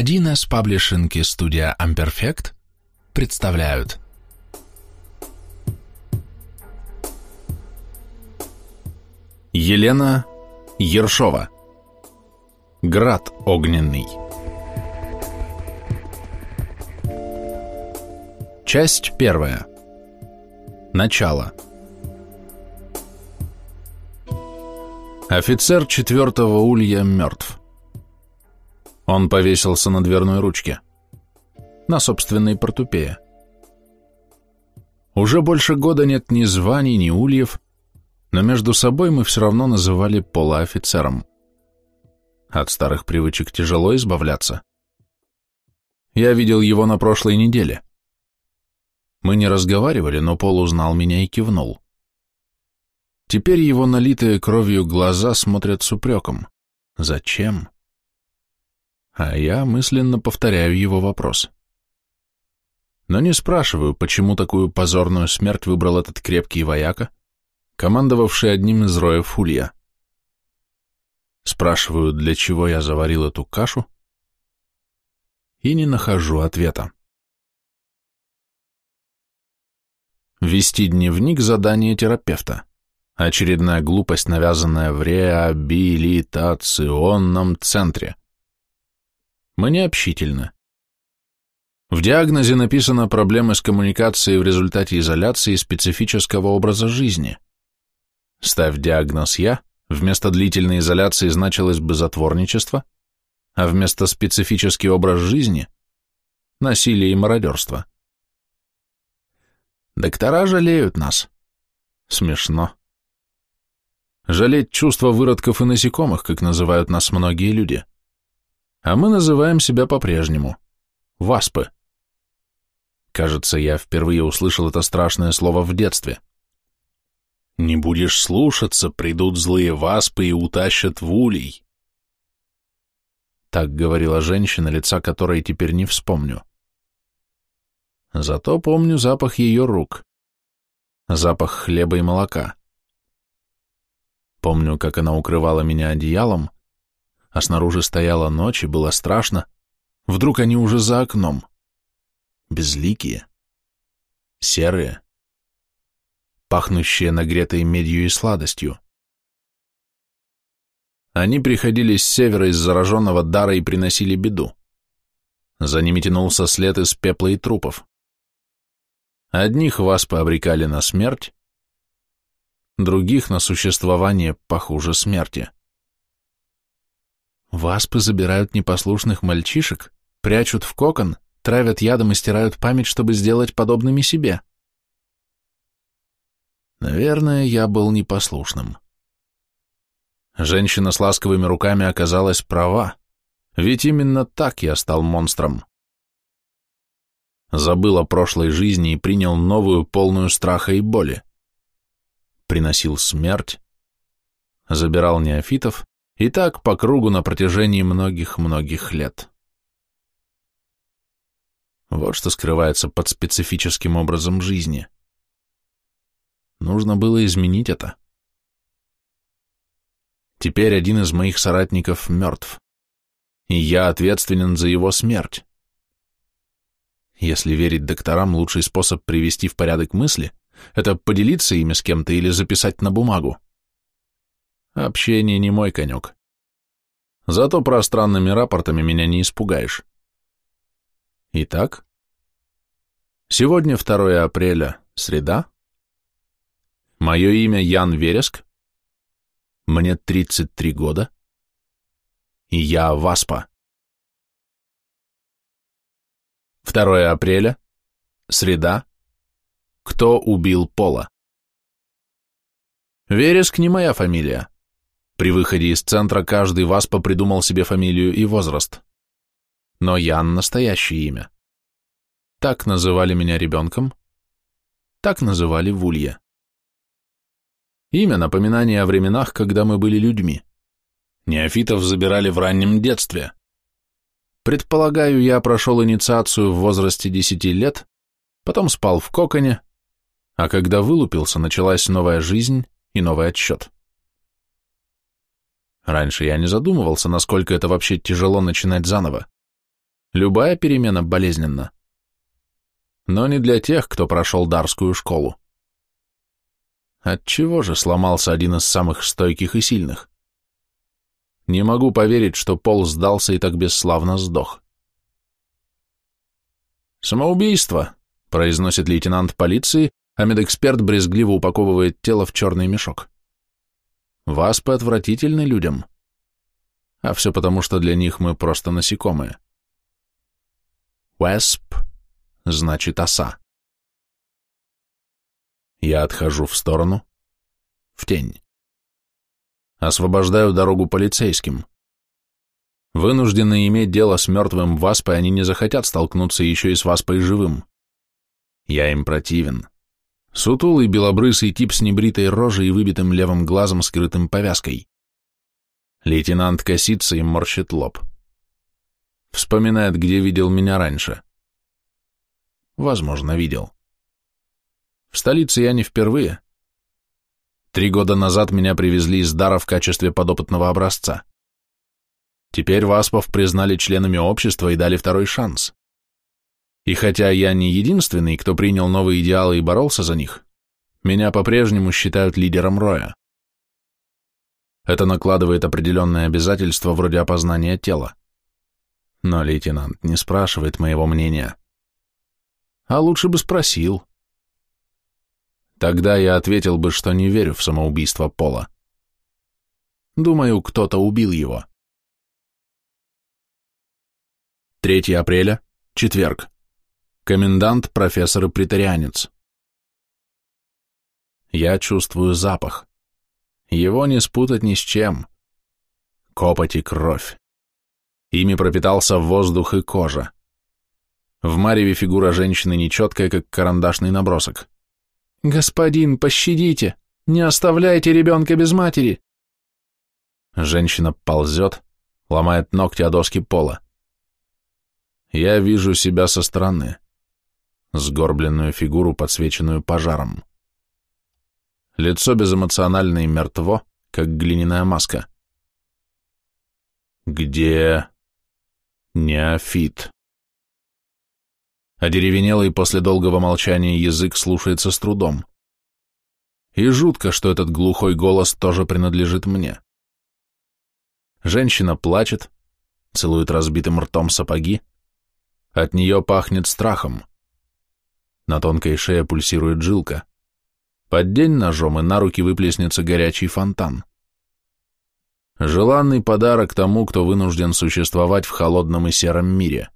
1С Паблишинг и студия Amperfect представляют. Елена Ершова. Град огненный. Часть первая. Начало. Офицер четвертого улья мертв. Он повесился на дверной ручке. На собственной портупее. Уже больше года нет ни званий, ни ульев, но между собой мы все равно называли Пола офицером. От старых привычек тяжело избавляться. Я видел его на прошлой неделе. Мы не разговаривали, но Пол узнал меня и кивнул. Теперь его налитые кровью глаза смотрят с упреком. Зачем? А я мысленно повторяю его вопрос. Но не спрашиваю, почему такую позорную смерть выбрал этот крепкий вояка, командовавший одним из роев Улья. Спрашиваю, для чего я заварил эту кашу, и не нахожу ответа. Вести дневник – задание терапевта. Очередная глупость, навязанная в реабилитационном центре. Мы не общительны. В диагнозе написано проблемы с коммуникацией в результате изоляции специфического образа жизни. Ставь диагноз «я», вместо длительной изоляции значилось бы затворничество, а вместо специфический образ жизни – насилие и мародерство. Доктора жалеют нас. Смешно. Жалеть чувства выродков и насекомых, как называют нас многие люди. А мы называем себя по-прежнему. Васпы. Кажется, я впервые услышал это страшное слово в детстве. Не будешь слушаться, придут злые васпы и утащат в улей. Так говорила женщина, лица которой теперь не вспомню. Зато помню запах ее рук. Запах хлеба и молока. Помню, как она укрывала меня одеялом, а снаружи стояла ночь и было страшно. Вдруг они уже за окном. Безликие. Серые. Пахнущие нагретой медью и сладостью. Они приходили с севера из зараженного дара и приносили беду. За ними тянулся след из пепла и трупов. Одних вас пообрекали на смерть, других на существование похуже смерти. Васпы забирают непослушных мальчишек, прячут в кокон, травят ядом и стирают память, чтобы сделать подобными себе. Наверное, я был непослушным. Женщина с ласковыми руками оказалась права, ведь именно так я стал монстром. Забыл о прошлой жизни и принял новую, полную страха и боли приносил смерть, забирал неофитов, и так по кругу на протяжении многих-многих лет. Вот что скрывается под специфическим образом жизни. Нужно было изменить это. Теперь один из моих соратников мертв, и я ответственен за его смерть. Если верить докторам, лучший способ привести в порядок мысли это поделиться ими с кем-то или записать на бумагу. Общение не мой конек. Зато пространными рапортами меня не испугаешь. Итак, сегодня 2 апреля, среда. Мое имя Ян Вереск. Мне 33 года. И я Васпа. 2 апреля, среда, кто убил Пола? Вереск не моя фамилия. При выходе из центра каждый васпа придумал себе фамилию и возраст. Но Ян — настоящее имя. Так называли меня ребенком, так называли в Улье. Имя — напоминание о временах, когда мы были людьми. Неофитов забирали в раннем детстве. Предполагаю, я прошел инициацию в возрасте десяти лет, потом спал в коконе, а когда вылупился, началась новая жизнь и новый отсчет. Раньше я не задумывался, насколько это вообще тяжело начинать заново. Любая перемена болезненна. Но не для тех, кто прошел дарскую школу. Отчего же сломался один из самых стойких и сильных? Не могу поверить, что Пол сдался и так бесславно сдох. «Самоубийство», — произносит лейтенант полиции, а медэксперт брезгливо упаковывает тело в черный мешок. Васпы отвратительны людям. А все потому, что для них мы просто насекомые. Wasp значит оса. Я отхожу в сторону, в тень. Освобождаю дорогу полицейским. Вынужденные иметь дело с мертвым васпой, они не захотят столкнуться еще и с васпой живым. Я им противен. Сутулый белобрысый тип с небритой рожей и выбитым левым глазом, скрытым повязкой. Лейтенант косится и морщит лоб. Вспоминает, где видел меня раньше. Возможно, видел. В столице я не впервые. Три года назад меня привезли из Дара в качестве подопытного образца. Теперь Васпов признали членами общества и дали второй шанс. И хотя я не единственный, кто принял новые идеалы и боролся за них, меня по-прежнему считают лидером Роя. Это накладывает определенные обязательства вроде опознания тела. Но лейтенант не спрашивает моего мнения. А лучше бы спросил. Тогда я ответил бы, что не верю в самоубийство Пола. Думаю, кто-то убил его. 3 апреля, четверг. Комендант, профессор и претарианец. Я чувствую запах. Его не спутать ни с чем. Копоть и кровь. Ими пропитался воздух и кожа. В мареве фигура женщины нечеткая, как карандашный набросок. «Господин, пощадите! Не оставляйте ребенка без матери!» Женщина ползет, ломает ногти о доски пола. Я вижу себя со стороны, сгорбленную фигуру, подсвеченную пожаром. Лицо безэмоционально и мертво, как глиняная маска. Где неофит? Одеревенелый после долгого молчания язык слушается с трудом. И жутко, что этот глухой голос тоже принадлежит мне. Женщина плачет, целует разбитым ртом сапоги. От нее пахнет страхом. На тонкой шее пульсирует жилка. Под день ножом и на руки выплеснется горячий фонтан. Желанный подарок тому, кто вынужден существовать в холодном и сером мире.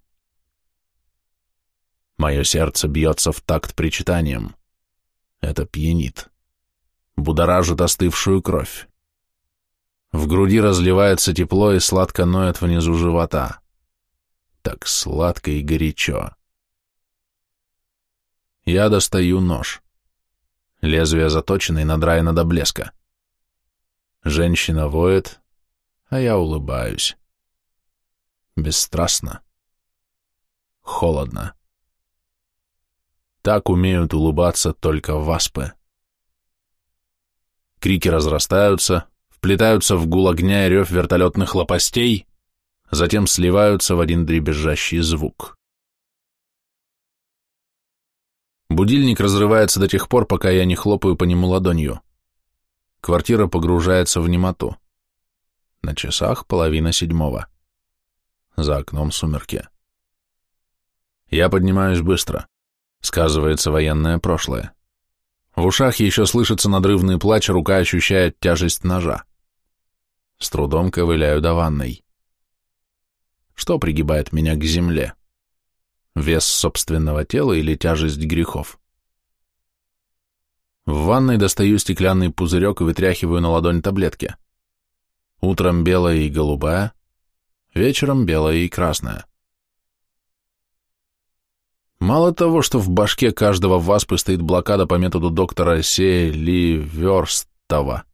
Мое сердце бьется в такт причитанием. Это пьянит. Будоражит остывшую кровь. В груди разливается тепло и сладко ноет внизу живота. Так сладко и горячо. Я достаю нож. Лезвие заточено и надраено до блеска. Женщина воет, а я улыбаюсь. Бесстрастно. Холодно. Так умеют улыбаться только васпы. Крики разрастаются, вплетаются в гул огня и рев вертолетных лопастей, затем сливаются в один дребезжащий звук. Будильник разрывается до тех пор, пока я не хлопаю по нему ладонью. Квартира погружается в немоту. На часах половина седьмого. За окном сумерки. Я поднимаюсь быстро. Сказывается военное прошлое. В ушах еще слышится надрывный плач, рука ощущает тяжесть ножа. С трудом ковыляю до ванной. Что пригибает меня к земле? Вес собственного тела или тяжесть грехов? В ванной достаю стеклянный пузырек и вытряхиваю на ладонь таблетки. Утром белая и голубая, вечером белая и красная. Мало того, что в башке каждого васпы стоит блокада по методу доктора Селиверстова,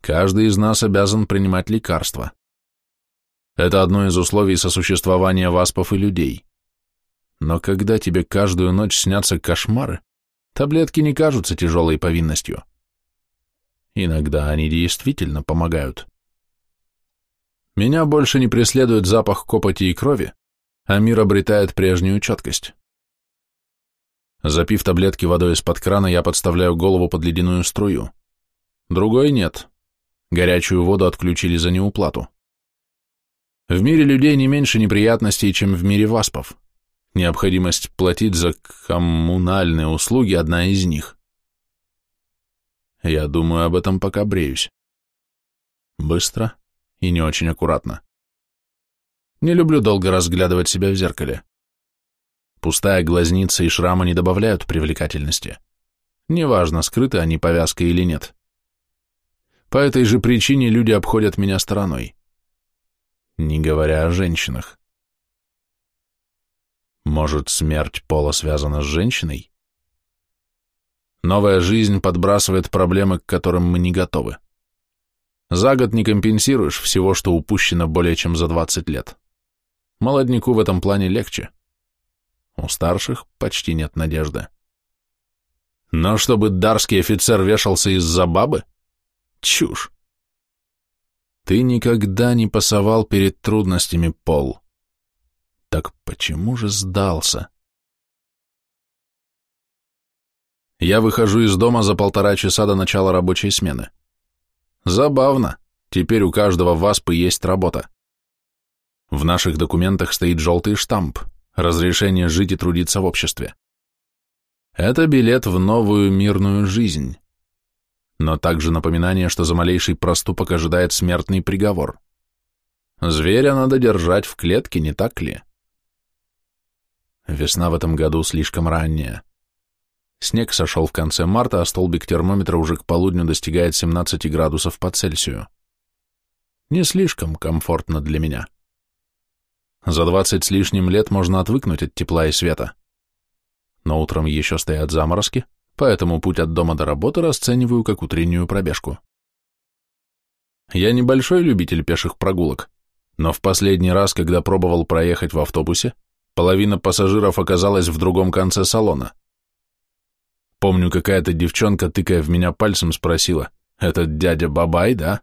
каждый из нас обязан принимать лекарства. Это одно из условий сосуществования васпов и людей. Но когда тебе каждую ночь снятся кошмары, таблетки не кажутся тяжелой повинностью. Иногда они действительно помогают. Меня больше не преследует запах копоти и крови, а мир обретает прежнюю четкость. Запив таблетки водой из-под крана, я подставляю голову под ледяную струю. Другой нет. Горячую воду отключили за неуплату. В мире людей не меньше неприятностей, чем в мире васпов. Необходимость платить за коммунальные услуги – одна из них. Я думаю об этом, пока бреюсь. Быстро и не очень аккуратно. Не люблю долго разглядывать себя в зеркале. Пустая глазница и шрамы не добавляют привлекательности. Неважно, скрыты они повязкой или нет. По этой же причине люди обходят меня стороной. Не говоря о женщинах. Может, смерть Пола связана с женщиной? Новая жизнь подбрасывает проблемы, к которым мы не готовы. За год не компенсируешь всего, что упущено более чем за 20 лет. Молодняку в этом плане легче. У старших почти нет надежды. Но чтобы дарский офицер вешался из-за бабы? Чушь. Ты никогда не пасовал перед трудностями, Пол. Так почему же сдался? Я выхожу из дома за полтора часа до начала рабочей смены. Забавно. Теперь у каждого ВАСПы есть работа. В наших документах стоит желтый штамп разрешение жить и трудиться в обществе. Это билет в новую мирную жизнь, но также напоминание, что за малейший проступок ожидает смертный приговор. Зверя надо держать в клетке, не так ли? Весна в этом году слишком ранняя. Снег сошел в конце марта, а столбик термометра уже к полудню достигает 17 градусов по Цельсию. Не слишком комфортно для меня. За двадцать с лишним лет можно отвыкнуть от тепла и света. Но утром еще стоят заморозки, поэтому путь от дома до работы расцениваю как утреннюю пробежку. Я небольшой любитель пеших прогулок, но в последний раз, когда пробовал проехать в автобусе, половина пассажиров оказалась в другом конце салона. Помню, какая-то девчонка, тыкая в меня пальцем, спросила, «Этот дядя Бабай, да?»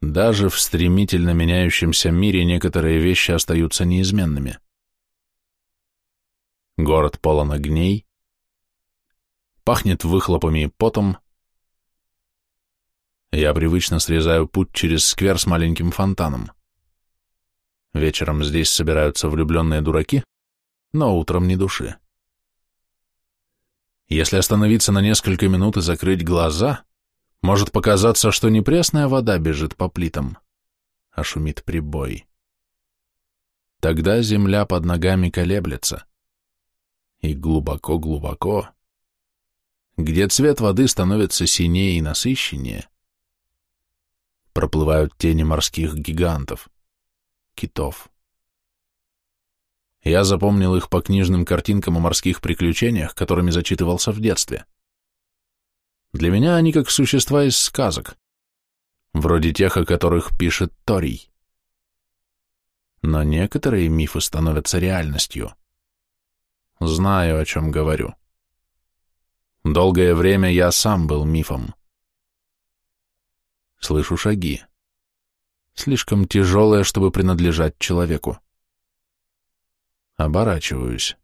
Даже в стремительно меняющемся мире некоторые вещи остаются неизменными. Город полон огней, пахнет выхлопами и потом. Я привычно срезаю путь через сквер с маленьким фонтаном. Вечером здесь собираются влюбленные дураки, но утром не души. Если остановиться на несколько минут и закрыть глаза, может показаться, что не пресная вода бежит по плитам, а шумит прибой. Тогда земля под ногами колеблется. И глубоко-глубоко, где цвет воды становится синее и насыщеннее, проплывают тени морских гигантов, китов. Я запомнил их по книжным картинкам о морских приключениях, которыми зачитывался в детстве. Для меня они как существа из сказок, вроде тех, о которых пишет Торий. Но некоторые мифы становятся реальностью. Знаю, о чем говорю. Долгое время я сам был мифом. Слышу шаги. Слишком тяжелые, чтобы принадлежать человеку. Оборачиваюсь.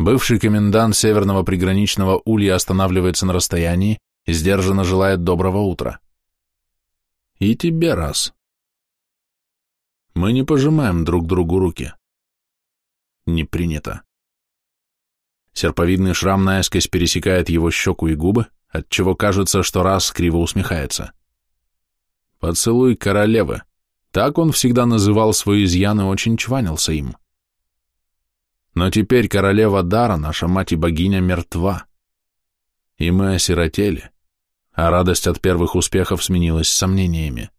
Бывший комендант северного приграничного улья останавливается на расстоянии и сдержанно желает доброго утра. И тебе раз. Мы не пожимаем друг другу руки. Не принято. Серповидный шрам наискось пересекает его щеку и губы, отчего кажется, что раз криво усмехается. Поцелуй королевы. Так он всегда называл свой изъян и очень чванился им. Но теперь королева Дара, наша мать и богиня, мертва. И мы осиротели, а радость от первых успехов сменилась сомнениями.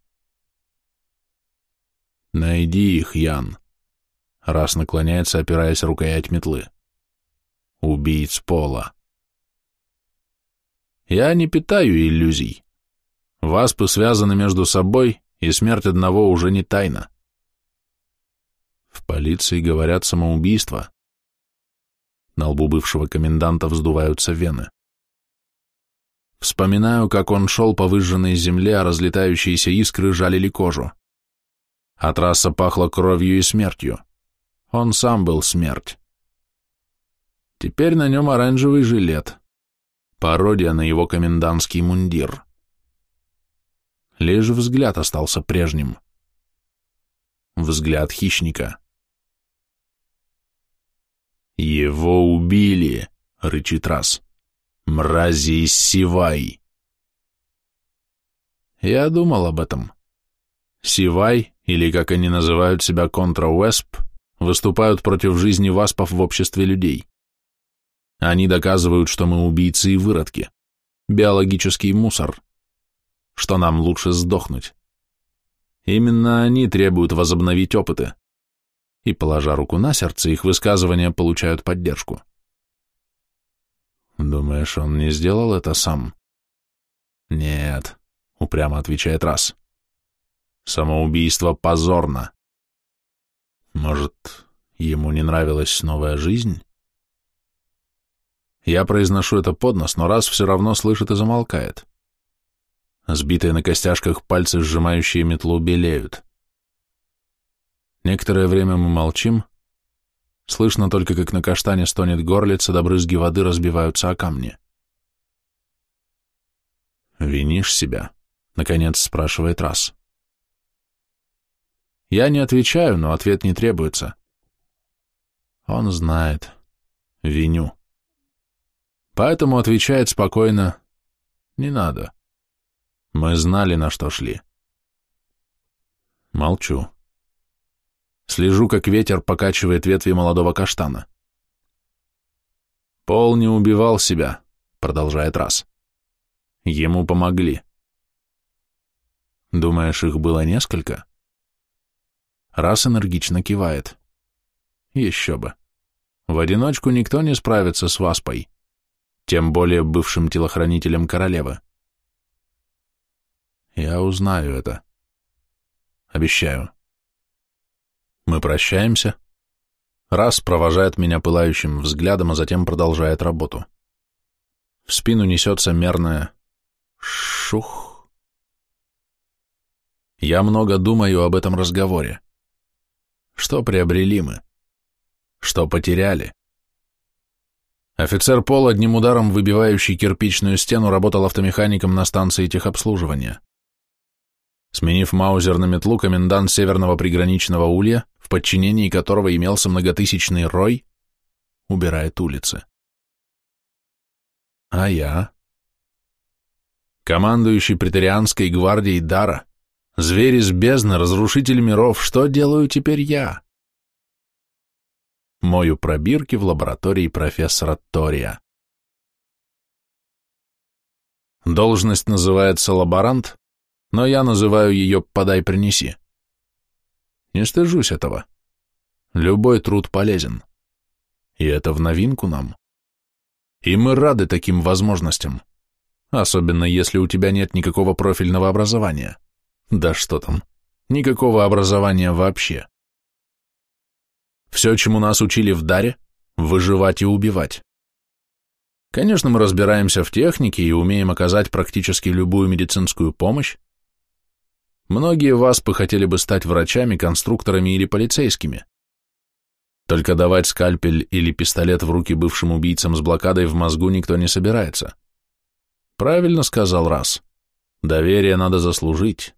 «Найди их, Ян», — раз наклоняется, опираясь рукоять метлы. «Убийц пола». Я не питаю иллюзий. Васпы связаны между собой, и смерть одного уже не тайна. В полиции говорят самоубийство. На лбу бывшего коменданта вздуваются вены. Вспоминаю, как он шел по выжженной земле, а разлетающиеся искры жалили кожу. а трасса пахла кровью и смертью. Он сам был смерть. Теперь на нем оранжевый жилет, пародия на его комендантский мундир. Лишь взгляд остался прежним. Взгляд хищника. «Его убили!» — рычит раз. «Мрази из Сивай!» Я думал об этом. Сивай, или как они называют себя контра-уэсп, выступают против жизни васпов в обществе людей. Они доказывают, что мы убийцы и выродки, биологический мусор, что нам лучше сдохнуть. Именно они требуют возобновить опыты. И, положа руку на сердце, их высказывания получают поддержку. Думаешь, он не сделал это сам? Нет, упрямо отвечает раз. Самоубийство позорно. Может, ему не нравилась новая жизнь? Я произношу это под нос, но раз все равно слышит и замолкает. Сбитые на костяшках пальцы, сжимающие метлу, белеют. Некоторое время мы молчим. Слышно только, как на каштане стонет горлица, да брызги воды разбиваются о камни. «Винишь себя?» — наконец спрашивает раз. Я не отвечаю, но ответ не требуется. Он знает. Виню. Поэтому отвечает спокойно «Не надо». Мы знали, на что шли. Молчу. Слежу, как ветер покачивает ветви молодого каштана. Пол не убивал себя, продолжает раз. Ему помогли. Думаешь, их было несколько? Раз энергично кивает. Еще бы. В одиночку никто не справится с Васпой, тем более бывшим телохранителем королевы. Я узнаю это. Обещаю. Мы прощаемся. Раз провожает меня пылающим взглядом, а затем продолжает работу. В спину несется мерное шух. Я много думаю об этом разговоре. Что приобрели мы? Что потеряли? Офицер Пол, одним ударом выбивающий кирпичную стену, работал автомехаником на станции техобслуживания. Сменив Маузер на метлу, комендант северного приграничного улья, в подчинении которого имелся многотысячный рой, убирает улицы. А я? Командующий претерианской гвардией Дара, зверь из бездны, разрушитель миров, что делаю теперь я? Мою пробирки в лаборатории профессора Тория. Должность называется лаборант, но я называю ее «подай-принеси». Не стыжусь этого. Любой труд полезен. И это в новинку нам. И мы рады таким возможностям, особенно если у тебя нет никакого профильного образования. Да что там, никакого образования вообще. Все, чему нас учили в Даре, выживать и убивать. Конечно, мы разбираемся в технике и умеем оказать практически любую медицинскую помощь, Многие васпы хотели бы стать врачами, конструкторами или полицейскими. Только давать скальпель или пистолет в руки бывшим убийцам с блокадой в мозгу никто не собирается. Правильно сказал раз. Доверие надо заслужить.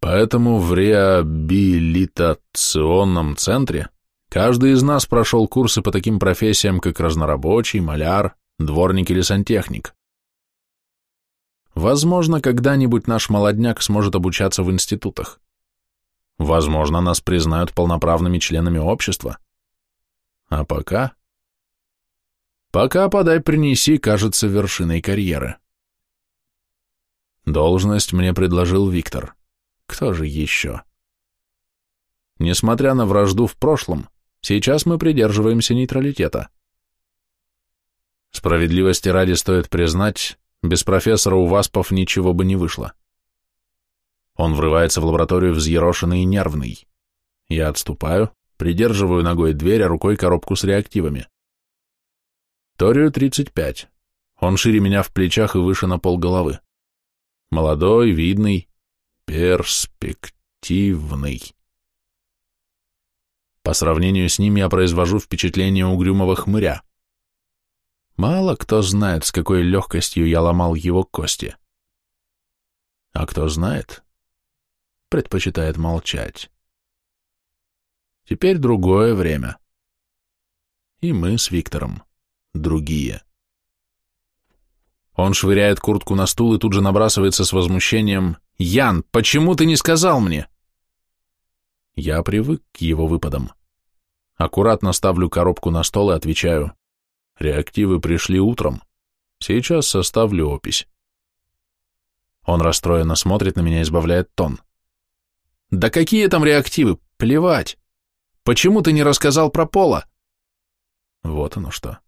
Поэтому в реабилитационном центре каждый из нас прошел курсы по таким профессиям, как разнорабочий, маляр, дворник или сантехник. Возможно, когда-нибудь наш молодняк сможет обучаться в институтах. Возможно, нас признают полноправными членами общества. А пока... Пока подай принеси, кажется, вершиной карьеры. Должность мне предложил Виктор. Кто же еще? Несмотря на вражду в прошлом, сейчас мы придерживаемся нейтралитета. Справедливости ради стоит признать, без профессора у Васпов ничего бы не вышло. Он врывается в лабораторию взъерошенный и нервный. Я отступаю, придерживаю ногой дверь, а рукой коробку с реактивами. Торию 35. Он шире меня в плечах и выше на пол головы. Молодой, видный, перспективный. По сравнению с ним я произвожу впечатление угрюмого хмыря. Мало кто знает, с какой легкостью я ломал его кости. А кто знает, предпочитает молчать. Теперь другое время. И мы с Виктором другие. Он швыряет куртку на стул и тут же набрасывается с возмущением «Ян, почему ты не сказал мне?» Я привык к его выпадам. Аккуратно ставлю коробку на стол и отвечаю «Реактивы пришли утром. Сейчас составлю опись». Он расстроенно смотрит на меня и избавляет тон. «Да какие там реактивы? Плевать! Почему ты не рассказал про Пола?» Вот оно что.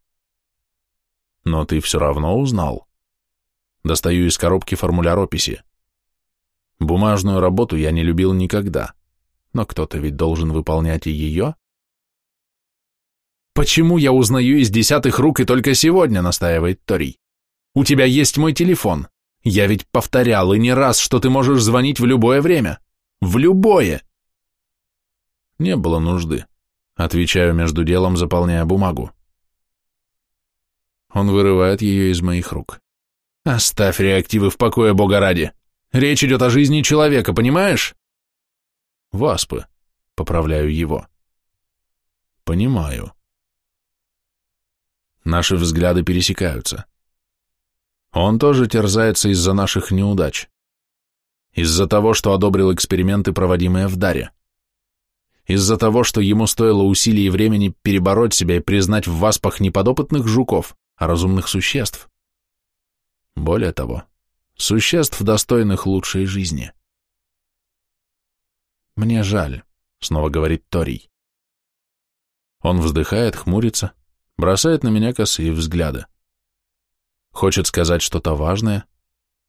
Но ты все равно узнал. Достаю из коробки формуляр описи. Бумажную работу я не любил никогда, но кто-то ведь должен выполнять и ее. «Почему я узнаю из десятых рук и только сегодня?» — настаивает Торий. «У тебя есть мой телефон. Я ведь повторял и не раз, что ты можешь звонить в любое время. В любое!» Не было нужды. Отвечаю между делом, заполняя бумагу. Он вырывает ее из моих рук. Оставь реактивы в покое, бога ради. Речь идет о жизни человека, понимаешь? Васпы. Поправляю его. Понимаю. Наши взгляды пересекаются. Он тоже терзается из-за наших неудач. Из-за того, что одобрил эксперименты, проводимые в Даре. Из-за того, что ему стоило усилий и времени перебороть себя и признать в васпах не подопытных жуков, а разумных существ. Более того, существ, достойных лучшей жизни. «Мне жаль», — снова говорит Торий. Он вздыхает, хмурится, бросает на меня косые взгляды. Хочет сказать что-то важное,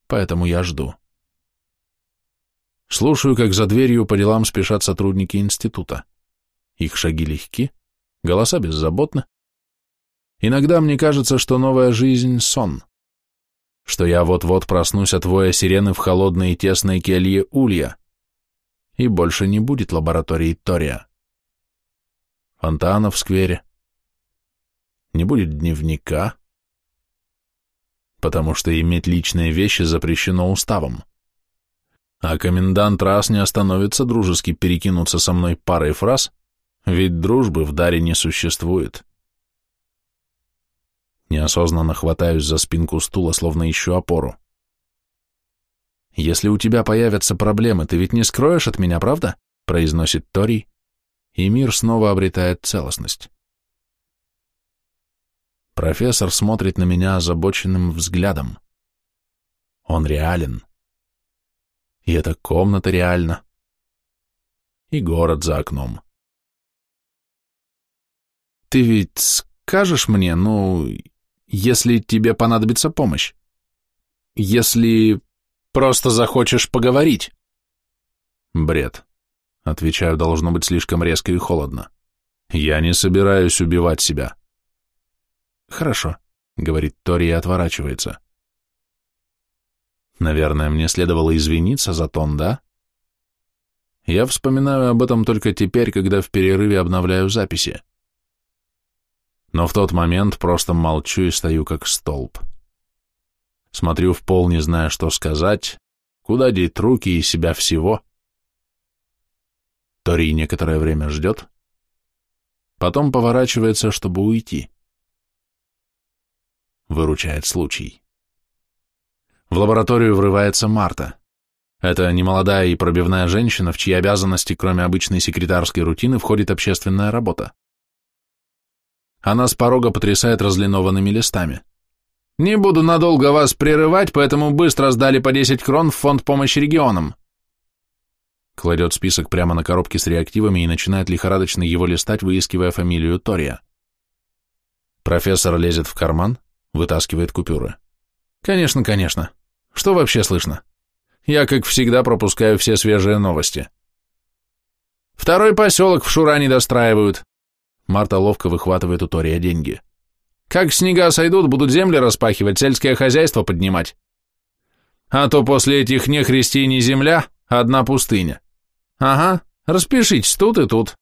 поэтому я жду. Слушаю, как за дверью по делам спешат сотрудники института. Их шаги легки, голоса беззаботны. Иногда мне кажется, что новая жизнь — сон что я вот-вот проснусь от воя сирены в холодной и тесной келье Улья, и больше не будет лаборатории Тория. Фонтана в сквере. Не будет дневника, потому что иметь личные вещи запрещено уставом. А комендант раз не остановится дружески перекинуться со мной парой фраз, ведь дружбы в даре не существует. Неосознанно хватаюсь за спинку стула, словно ищу опору. «Если у тебя появятся проблемы, ты ведь не скроешь от меня, правда?» — произносит Тори, и мир снова обретает целостность. Профессор смотрит на меня озабоченным взглядом. Он реален. И эта комната реальна. И город за окном. «Ты ведь скажешь мне, ну, если тебе понадобится помощь. Если просто захочешь поговорить. Бред. Отвечаю, должно быть слишком резко и холодно. Я не собираюсь убивать себя. Хорошо, говорит Тори и отворачивается. Наверное, мне следовало извиниться за тон, да? Я вспоминаю об этом только теперь, когда в перерыве обновляю записи но в тот момент просто молчу и стою как столб. Смотрю в пол, не зная, что сказать, куда деть руки и себя всего. Тори некоторое время ждет, потом поворачивается, чтобы уйти. Выручает случай. В лабораторию врывается Марта. Это немолодая и пробивная женщина, в чьи обязанности, кроме обычной секретарской рутины, входит общественная работа. Она с порога потрясает разлинованными листами. «Не буду надолго вас прерывать, поэтому быстро сдали по 10 крон в фонд помощи регионам». Кладет список прямо на коробке с реактивами и начинает лихорадочно его листать, выискивая фамилию Тория. Профессор лезет в карман, вытаскивает купюры. «Конечно, конечно. Что вообще слышно? Я, как всегда, пропускаю все свежие новости. Второй поселок в Шура не достраивают. Марта ловко выхватывает у Тория деньги. «Как снега сойдут, будут земли распахивать, сельское хозяйство поднимать. А то после этих нехристи не земля, а одна пустыня. Ага, распишитесь тут и тут.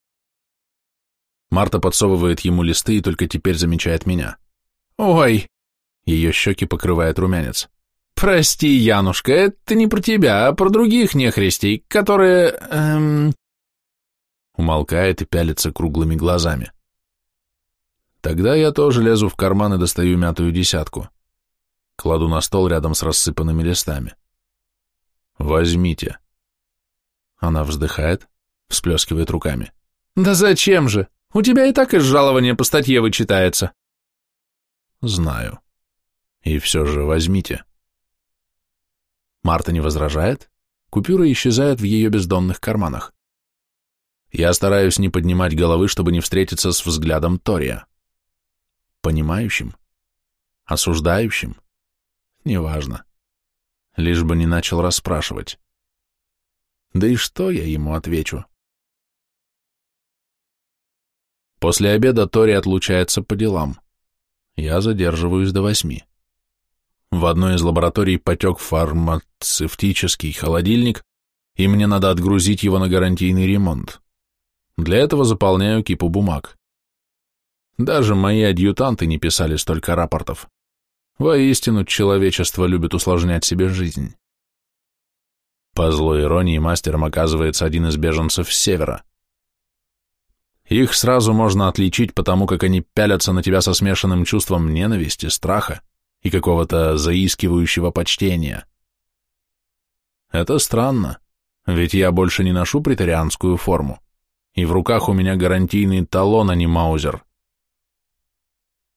Марта подсовывает ему листы и только теперь замечает меня. Ой, ее щеки покрывает румянец. Прости, Янушка, это не про тебя, а про других нехристей, которые... Эм... Умолкает и пялится круглыми глазами. Тогда я тоже лезу в карман и достаю мятую десятку. Кладу на стол рядом с рассыпанными листами. Возьмите. Она вздыхает, всплескивает руками. Да зачем же? У тебя и так из жалования по статье вычитается. Знаю. И все же возьмите. Марта не возражает, купюры исчезают в ее бездонных карманах. Я стараюсь не поднимать головы, чтобы не встретиться с взглядом Тория. Понимающим? Осуждающим? Неважно. Лишь бы не начал расспрашивать. Да и что я ему отвечу? После обеда Тори отлучается по делам. Я задерживаюсь до восьми. В одной из лабораторий потек фармацевтический холодильник, и мне надо отгрузить его на гарантийный ремонт. Для этого заполняю кипу бумаг. Даже мои адъютанты не писали столько рапортов. Воистину, человечество любит усложнять себе жизнь. По злой иронии мастером оказывается один из беженцев с севера. Их сразу можно отличить потому, как они пялятся на тебя со смешанным чувством ненависти, страха и какого-то заискивающего почтения. Это странно, ведь я больше не ношу претарианскую форму, и в руках у меня гарантийный талон, а не маузер.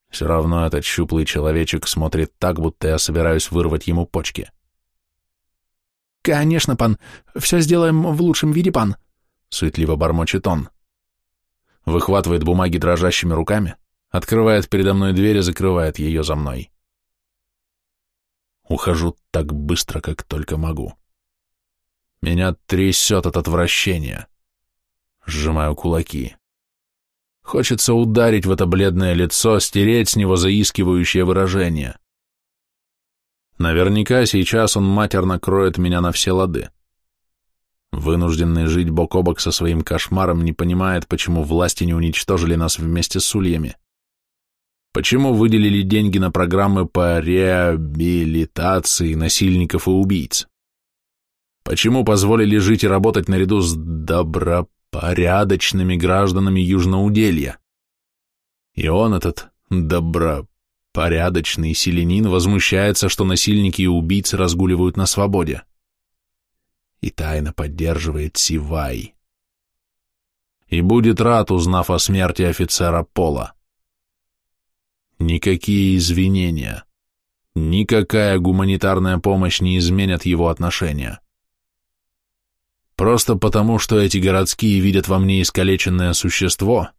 Все равно этот щуплый человечек смотрит так, будто я собираюсь вырвать ему почки. «Конечно, пан, все сделаем в лучшем виде, пан», — суетливо бормочет он. Выхватывает бумаги дрожащими руками, открывает передо мной дверь и закрывает ее за мной. Ухожу так быстро, как только могу. Меня трясет от отвращения. Сжимаю кулаки. Хочется ударить в это бледное лицо, стереть с него заискивающее выражение. Наверняка сейчас он матерно кроет меня на все лады. Вынужденный жить бок о бок со своим кошмаром не понимает, почему власти не уничтожили нас вместе с ульями. Почему выделили деньги на программы по реабилитации насильников и убийц? Почему позволили жить и работать наряду с добро порядочными гражданами Южноуделья. И он, этот добропорядочный селенин, возмущается, что насильники и убийцы разгуливают на свободе. И тайно поддерживает Сивай. И будет рад, узнав о смерти офицера Пола. Никакие извинения, никакая гуманитарная помощь не изменят его отношения. Просто потому, что эти городские видят во мне искалеченное существо,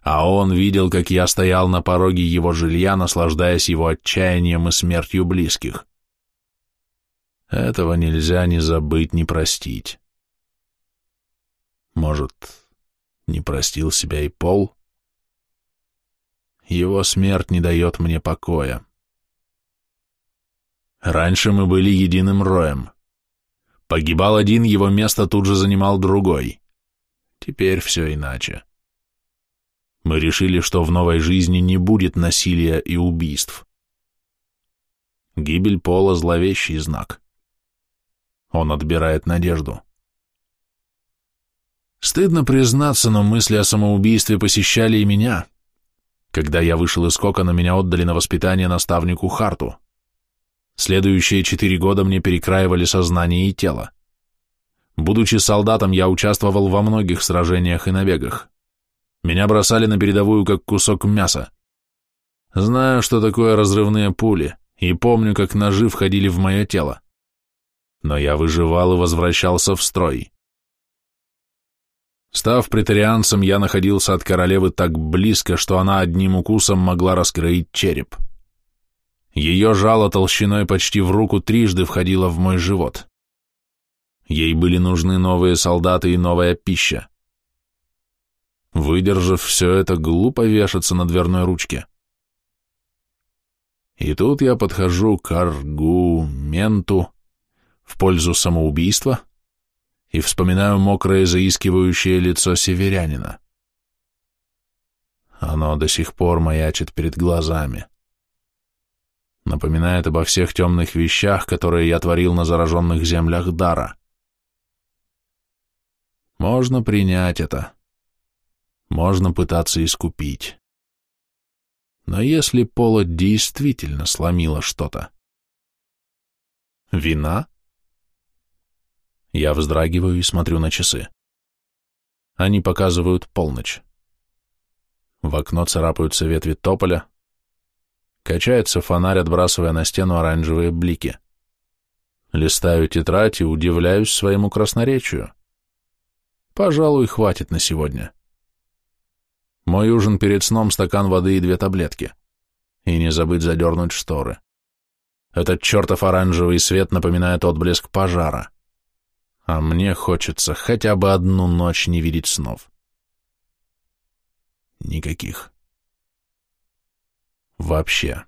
а он видел, как я стоял на пороге его жилья, наслаждаясь его отчаянием и смертью близких. Этого нельзя ни забыть, ни простить. Может, не простил себя и Пол? Его смерть не дает мне покоя. Раньше мы были единым роем. Погибал один, его место тут же занимал другой. Теперь все иначе. Мы решили, что в новой жизни не будет насилия и убийств. Гибель Пола — зловещий знак. Он отбирает надежду. Стыдно признаться, но мысли о самоубийстве посещали и меня. Когда я вышел из кокона, меня отдали на воспитание наставнику Харту. Следующие четыре года мне перекраивали сознание и тело. Будучи солдатом, я участвовал во многих сражениях и набегах. Меня бросали на передовую, как кусок мяса. Знаю, что такое разрывные пули, и помню, как ножи входили в мое тело. Но я выживал и возвращался в строй. Став претарианцем, я находился от королевы так близко, что она одним укусом могла раскроить череп. Ее жало толщиной почти в руку трижды входило в мой живот. Ей были нужны новые солдаты и новая пища. Выдержав все это, глупо вешаться на дверной ручке. И тут я подхожу к аргументу в пользу самоубийства и вспоминаю мокрое заискивающее лицо северянина. Оно до сих пор маячит перед глазами. Напоминает обо всех темных вещах, которые я творил на зараженных землях Дара. Можно принять это. Можно пытаться искупить. Но если Пола действительно сломила что-то? Вина? Я вздрагиваю и смотрю на часы. Они показывают полночь. В окно царапаются ветви тополя. Качается фонарь, отбрасывая на стену оранжевые блики. Листаю тетрадь и удивляюсь своему красноречию. Пожалуй, хватит на сегодня. Мой ужин перед сном стакан воды и две таблетки. И не забыть задернуть шторы. Этот чертов оранжевый свет напоминает отблеск пожара. А мне хочется хотя бы одну ночь не видеть снов. Никаких. Вообще.